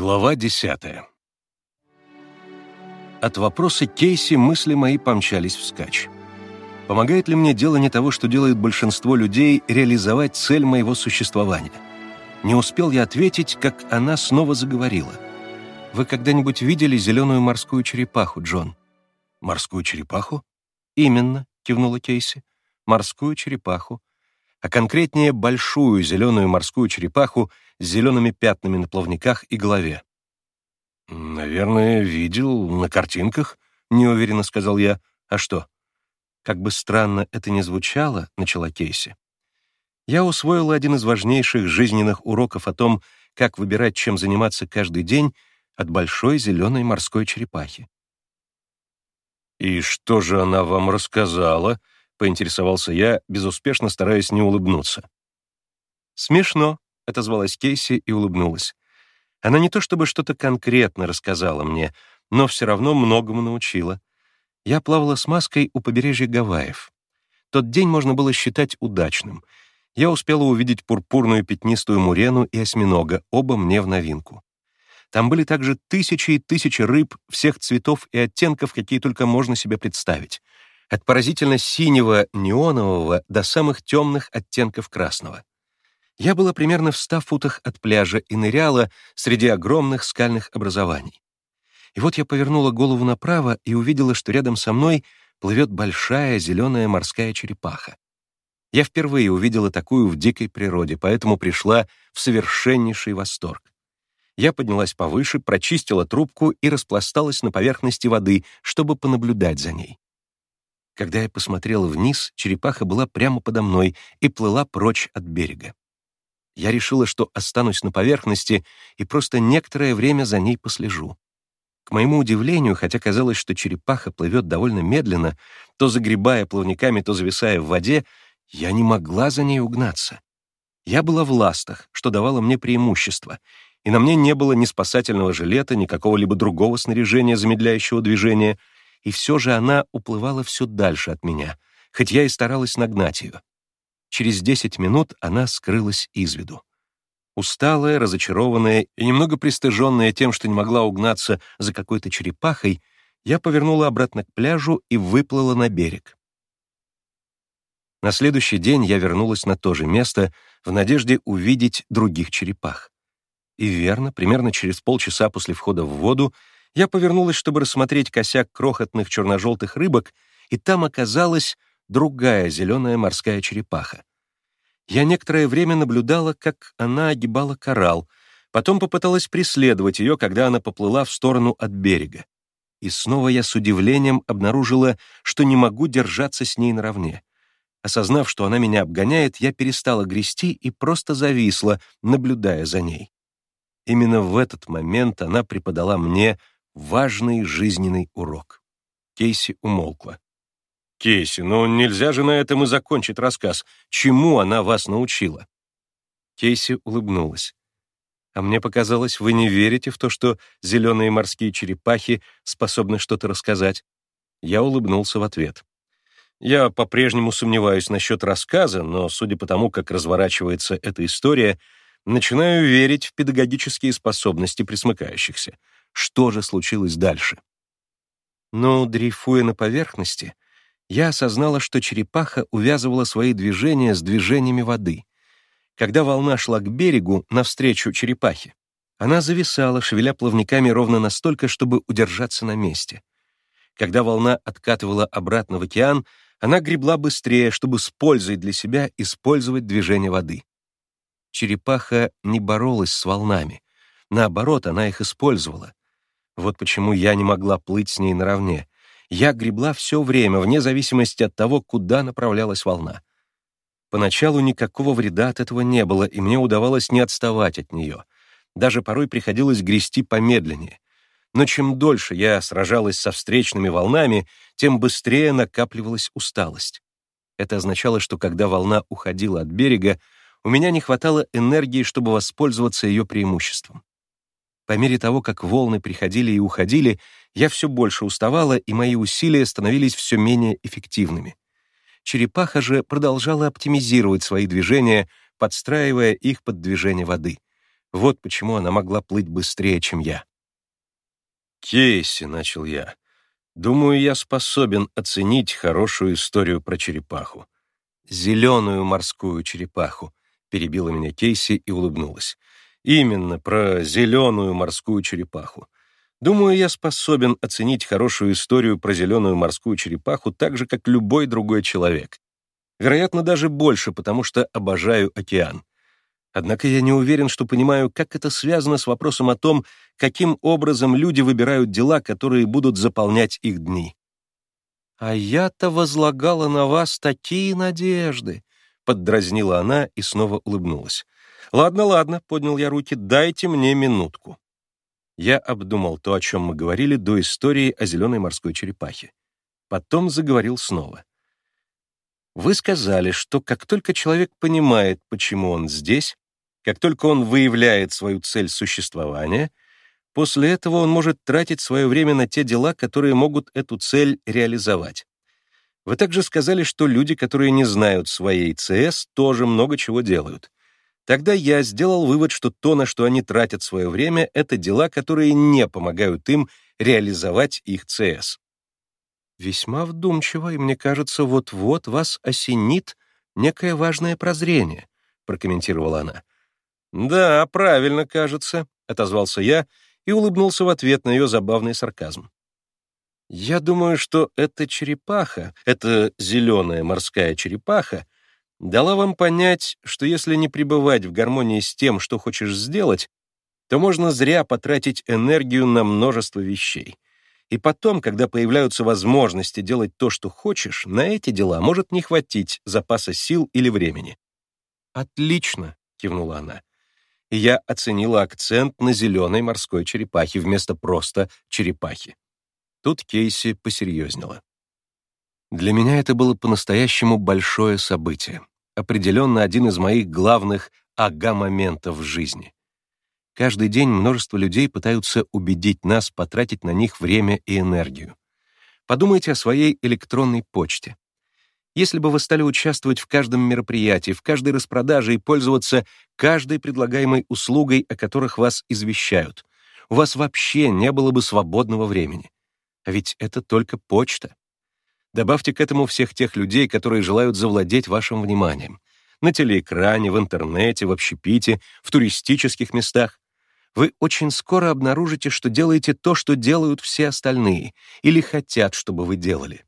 Глава десятая. От вопроса Кейси мысли мои помчались вскачь. Помогает ли мне дело не того, что делает большинство людей, реализовать цель моего существования? Не успел я ответить, как она снова заговорила. «Вы когда-нибудь видели зеленую морскую черепаху, Джон?» «Морскую черепаху?» «Именно», — кивнула Кейси. «Морскую черепаху. А конкретнее, большую зеленую морскую черепаху — с зелеными пятнами на плавниках и голове. «Наверное, видел на картинках», — неуверенно сказал я. «А что?» «Как бы странно это ни звучало», — начала Кейси. «Я усвоила один из важнейших жизненных уроков о том, как выбирать, чем заниматься каждый день от большой зеленой морской черепахи». «И что же она вам рассказала?» — поинтересовался я, безуспешно стараясь не улыбнуться. «Смешно», — отозвалась Кейси и улыбнулась. Она не то чтобы что-то конкретно рассказала мне, но все равно многому научила. Я плавала с маской у побережья Гавайев. Тот день можно было считать удачным. Я успела увидеть пурпурную пятнистую мурену и осьминога, оба мне в новинку. Там были также тысячи и тысячи рыб всех цветов и оттенков, какие только можно себе представить. От поразительно синего, неонового до самых темных оттенков красного. Я была примерно в ста футах от пляжа и ныряла среди огромных скальных образований. И вот я повернула голову направо и увидела, что рядом со мной плывет большая зеленая морская черепаха. Я впервые увидела такую в дикой природе, поэтому пришла в совершеннейший восторг. Я поднялась повыше, прочистила трубку и распласталась на поверхности воды, чтобы понаблюдать за ней. Когда я посмотрела вниз, черепаха была прямо подо мной и плыла прочь от берега. Я решила, что останусь на поверхности и просто некоторое время за ней послежу. К моему удивлению, хотя казалось, что черепаха плывет довольно медленно, то загребая плавниками, то зависая в воде, я не могла за ней угнаться. Я была в ластах, что давало мне преимущество, и на мне не было ни спасательного жилета, ни какого-либо другого снаряжения, замедляющего движение, и все же она уплывала все дальше от меня, хоть я и старалась нагнать ее. Через десять минут она скрылась из виду. Усталая, разочарованная и немного пристыженная тем, что не могла угнаться за какой-то черепахой, я повернула обратно к пляжу и выплыла на берег. На следующий день я вернулась на то же место в надежде увидеть других черепах. И верно, примерно через полчаса после входа в воду я повернулась, чтобы рассмотреть косяк крохотных черно-желтых рыбок, и там оказалась другая зеленая морская черепаха. Я некоторое время наблюдала, как она огибала коралл, потом попыталась преследовать ее, когда она поплыла в сторону от берега. И снова я с удивлением обнаружила, что не могу держаться с ней наравне. Осознав, что она меня обгоняет, я перестала грести и просто зависла, наблюдая за ней. Именно в этот момент она преподала мне важный жизненный урок. Кейси умолкла. «Кейси, ну нельзя же на этом и закончить рассказ. Чему она вас научила?» Кейси улыбнулась. «А мне показалось, вы не верите в то, что зеленые морские черепахи способны что-то рассказать?» Я улыбнулся в ответ. «Я по-прежнему сомневаюсь насчет рассказа, но, судя по тому, как разворачивается эта история, начинаю верить в педагогические способности присмыкающихся. Что же случилось дальше?» «Ну, дрейфуя на поверхности», я осознала, что черепаха увязывала свои движения с движениями воды. Когда волна шла к берегу, навстречу черепахе, она зависала, шевеля плавниками ровно настолько, чтобы удержаться на месте. Когда волна откатывала обратно в океан, она гребла быстрее, чтобы с пользой для себя использовать движение воды. Черепаха не боролась с волнами. Наоборот, она их использовала. Вот почему я не могла плыть с ней наравне. Я гребла все время, вне зависимости от того, куда направлялась волна. Поначалу никакого вреда от этого не было, и мне удавалось не отставать от нее. Даже порой приходилось грести помедленнее. Но чем дольше я сражалась со встречными волнами, тем быстрее накапливалась усталость. Это означало, что когда волна уходила от берега, у меня не хватало энергии, чтобы воспользоваться ее преимуществом. По мере того, как волны приходили и уходили, я все больше уставала, и мои усилия становились все менее эффективными. Черепаха же продолжала оптимизировать свои движения, подстраивая их под движение воды. Вот почему она могла плыть быстрее, чем я. «Кейси», — начал я, — «думаю, я способен оценить хорошую историю про черепаху». «Зеленую морскую черепаху», — перебила меня Кейси и улыбнулась. «Именно про зеленую морскую черепаху. Думаю, я способен оценить хорошую историю про зеленую морскую черепаху так же, как любой другой человек. Вероятно, даже больше, потому что обожаю океан. Однако я не уверен, что понимаю, как это связано с вопросом о том, каким образом люди выбирают дела, которые будут заполнять их дни. «А я-то возлагала на вас такие надежды», — поддразнила она и снова улыбнулась. «Ладно, ладно», — поднял я руки, — «дайте мне минутку». Я обдумал то, о чем мы говорили до истории о зеленой морской черепахе. Потом заговорил снова. Вы сказали, что как только человек понимает, почему он здесь, как только он выявляет свою цель существования, после этого он может тратить свое время на те дела, которые могут эту цель реализовать. Вы также сказали, что люди, которые не знают своей ЦС, тоже много чего делают. Тогда я сделал вывод, что то, на что они тратят свое время, это дела, которые не помогают им реализовать их ЦС. Весьма вдумчиво, и мне кажется, вот-вот вас осенит некое важное прозрение, прокомментировала она. «Да, правильно, кажется», — отозвался я и улыбнулся в ответ на ее забавный сарказм. «Я думаю, что эта черепаха, эта зеленая морская черепаха, дала вам понять, что если не пребывать в гармонии с тем, что хочешь сделать, то можно зря потратить энергию на множество вещей. И потом, когда появляются возможности делать то, что хочешь, на эти дела может не хватить запаса сил или времени. «Отлично», — кивнула она я оценила акцент на зеленой морской черепахе вместо просто черепахи. Тут Кейси посерьезнела. Для меня это было по-настоящему большое событие, определенно один из моих главных ага-моментов в жизни. Каждый день множество людей пытаются убедить нас потратить на них время и энергию. Подумайте о своей электронной почте. Если бы вы стали участвовать в каждом мероприятии, в каждой распродаже и пользоваться каждой предлагаемой услугой, о которых вас извещают, у вас вообще не было бы свободного времени. А ведь это только почта. Добавьте к этому всех тех людей, которые желают завладеть вашим вниманием. На телеэкране, в интернете, в общепите, в туристических местах. Вы очень скоро обнаружите, что делаете то, что делают все остальные, или хотят, чтобы вы делали.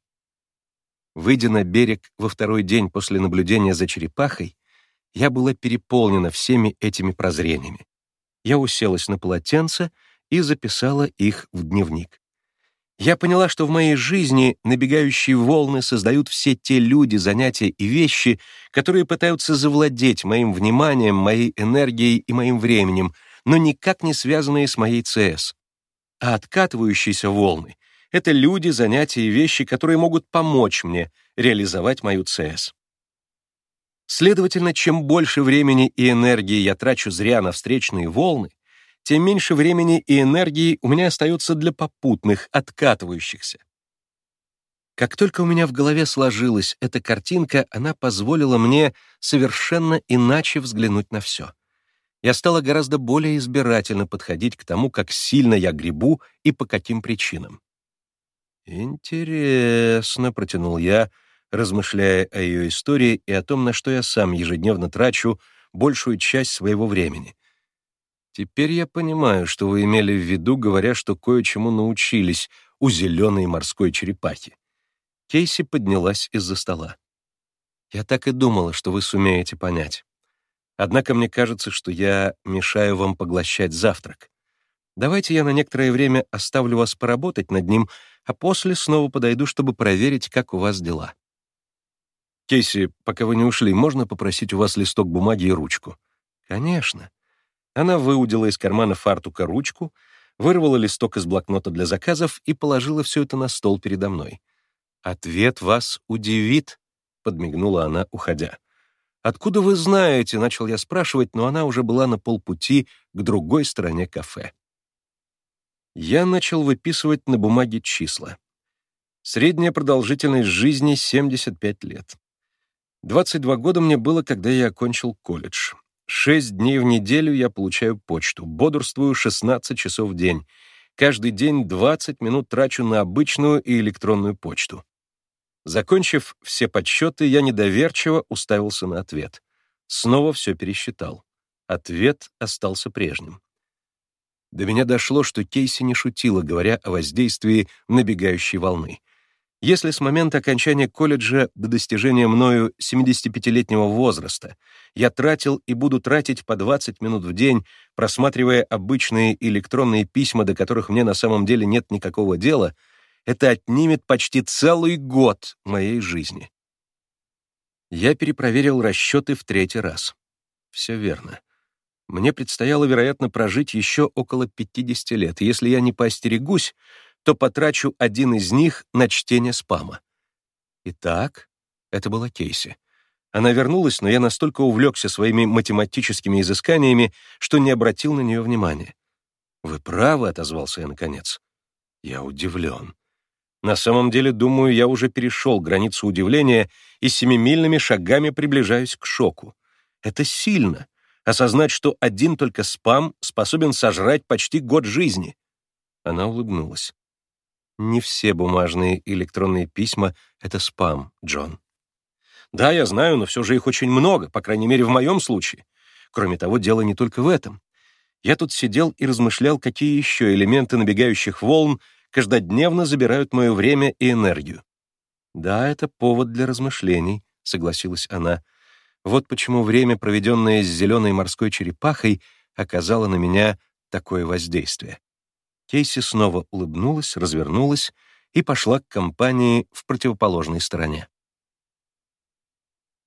Выйдя на берег во второй день после наблюдения за черепахой, я была переполнена всеми этими прозрениями. Я уселась на полотенце и записала их в дневник. Я поняла, что в моей жизни набегающие волны создают все те люди, занятия и вещи, которые пытаются завладеть моим вниманием, моей энергией и моим временем, но никак не связанные с моей ЦС. А откатывающиеся волны это люди, занятия и вещи, которые могут помочь мне реализовать мою ЦС. Следовательно, чем больше времени и энергии я трачу зря на встречные волны, тем меньше времени и энергии у меня остается для попутных, откатывающихся. Как только у меня в голове сложилась эта картинка, она позволила мне совершенно иначе взглянуть на все. Я стала гораздо более избирательно подходить к тому, как сильно я гребу и по каким причинам. «Интересно», — протянул я, размышляя о ее истории и о том, на что я сам ежедневно трачу большую часть своего времени. Теперь я понимаю, что вы имели в виду, говоря, что кое-чему научились у зеленой морской черепахи. Кейси поднялась из-за стола. Я так и думала, что вы сумеете понять. Однако мне кажется, что я мешаю вам поглощать завтрак. Давайте я на некоторое время оставлю вас поработать над ним, а после снова подойду, чтобы проверить, как у вас дела. Кейси, пока вы не ушли, можно попросить у вас листок бумаги и ручку? Конечно. Она выудила из кармана фартука ручку, вырвала листок из блокнота для заказов и положила все это на стол передо мной. «Ответ вас удивит», — подмигнула она, уходя. «Откуда вы знаете?» — начал я спрашивать, но она уже была на полпути к другой стороне кафе я начал выписывать на бумаге числа. Средняя продолжительность жизни — 75 лет. 22 года мне было, когда я окончил колледж. Шесть дней в неделю я получаю почту, бодрствую 16 часов в день. Каждый день 20 минут трачу на обычную и электронную почту. Закончив все подсчеты, я недоверчиво уставился на ответ. Снова все пересчитал. Ответ остался прежним. До меня дошло, что Кейси не шутила, говоря о воздействии набегающей волны. Если с момента окончания колледжа до достижения мною 75-летнего возраста я тратил и буду тратить по 20 минут в день, просматривая обычные электронные письма, до которых мне на самом деле нет никакого дела, это отнимет почти целый год моей жизни. Я перепроверил расчеты в третий раз. Все верно. Мне предстояло, вероятно, прожить еще около 50 лет. Если я не поостерегусь, то потрачу один из них на чтение спама. Итак, это была Кейси. Она вернулась, но я настолько увлекся своими математическими изысканиями, что не обратил на нее внимания. «Вы правы», — отозвался я наконец. Я удивлен. На самом деле, думаю, я уже перешел границу удивления и семимильными шагами приближаюсь к шоку. Это сильно — осознать, что один только спам способен сожрать почти год жизни. Она улыбнулась. Не все бумажные и электронные письма — это спам, Джон. Да, я знаю, но все же их очень много, по крайней мере, в моем случае. Кроме того, дело не только в этом. Я тут сидел и размышлял, какие еще элементы набегающих волн каждодневно забирают мое время и энергию. «Да, это повод для размышлений», — согласилась она. «Вот почему время, проведенное с зеленой морской черепахой, оказало на меня такое воздействие». Кейси снова улыбнулась, развернулась и пошла к компании в противоположной стороне.